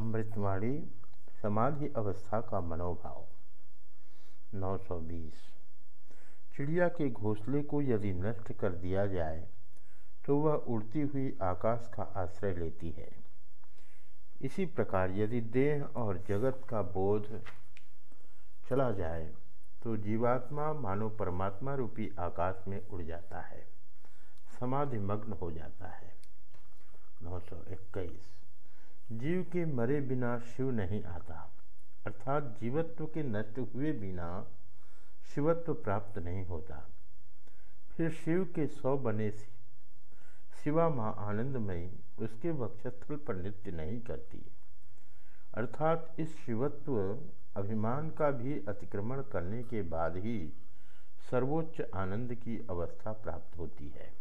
अमृतवाणी, समाधि अवस्था का मनोभाव। 920 चिड़िया के घोंसले को यदि नष्ट कर दिया जाए तो वह उड़ती हुई आकाश का आश्रय लेती है। इसी प्रकार यदि देह और जगत का बोध चला जाए तो जीवात्मा मानो परमात्मा रूपी आकाश में उड़ जाता है। समाधि मग्न हो जाता है। नौ सौ इक्कीस। जीव के मरे बिना शिव नहीं आता। अर्थात जीवत्व के नष्ट हुए बिना शिवत्व प्राप्त नहीं होता। फिर शिव के सौ बने शिवा माँ आनंदमयी उसके वक्षस्थल पर नृत्य नहीं करती। अर्थात इस शिवत्व अभिमान का भी अतिक्रमण करने के बाद ही सर्वोच्च आनंद की अवस्था प्राप्त होती है।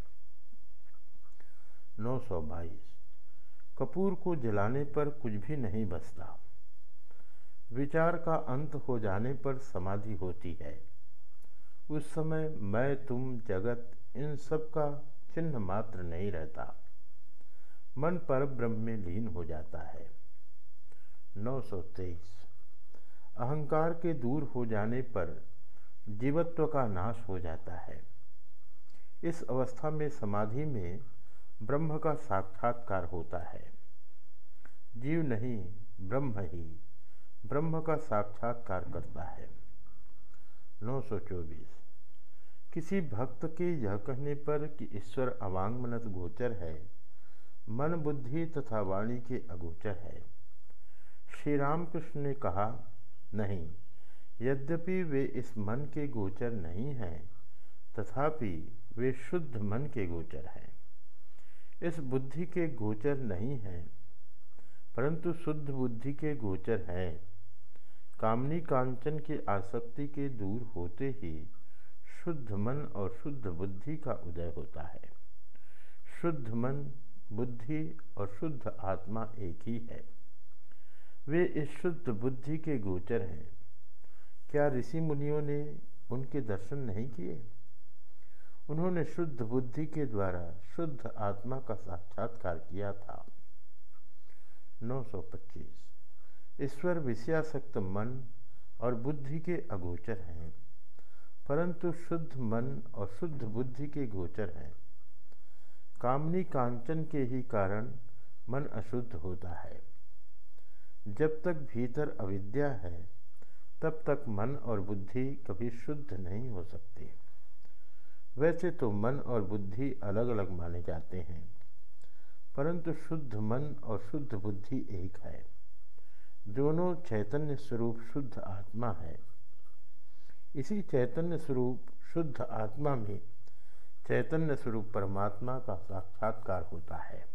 नौ सौ बाईस। कपूर को जलाने पर कुछ भी नहीं बचता। विचार का अंत हो जाने पर समाधि होती है। उस समय मैं, तुम, जगत, इन सब का चिन्ह मात्र नहीं रहता। मन पर ब्रह्म में लीन हो जाता है। नौ सौ तेईस। अहंकार के दूर हो जाने पर जीवत्व का नाश हो जाता है। इस अवस्था में समाधि में ब्रह्म का साक्षात्कार होता है। जीव नहीं, ब्रह्म ही ब्रह्म का साक्षात्कार करता है। 924 किसी भक्त के यह कहने पर कि ईश्वर अवांगमनस गोचर है, मन बुद्धि तथा वाणी के अगोचर है। श्री रामकृष्ण ने कहा, नहीं, यद्यपि वे इस मन के गोचर नहीं हैं, तथापि वे शुद्ध मन के गोचर हैं। इस बुद्धि के गोचर नहीं हैं, परंतु शुद्ध बुद्धि के गोचर हैं। कामनी कांचन के आसक्ति के दूर होते ही शुद्ध मन और शुद्ध बुद्धि का उदय होता है। शुद्ध मन, बुद्धि और शुद्ध आत्मा एक ही है। वे इस शुद्ध बुद्धि के गोचर हैं। क्या ऋषि मुनियों ने उनके दर्शन नहीं किए? उन्होंने शुद्ध बुद्धि के द्वारा शुद्ध आत्मा का साक्षात्कार किया था। 925 ईश्वर विषयासक्त मन और बुद्धि के अगोचर हैं, परंतु शुद्ध मन और शुद्ध बुद्धि के गोचर हैं। कामनी कांचन के ही कारण मन अशुद्ध होता है। जब तक भीतर अविद्या है, तब तक मन और बुद्धि कभी शुद्ध नहीं हो सकती। वैसे तो मन और बुद्धि अलग अलग माने जाते हैं, परंतु शुद्ध मन और शुद्ध बुद्धि एक है। दोनों चैतन्य स्वरूप शुद्ध आत्मा है। इसी चैतन्य स्वरूप शुद्ध आत्मा में चैतन्य स्वरूप परमात्मा का साक्षात्कार होता है।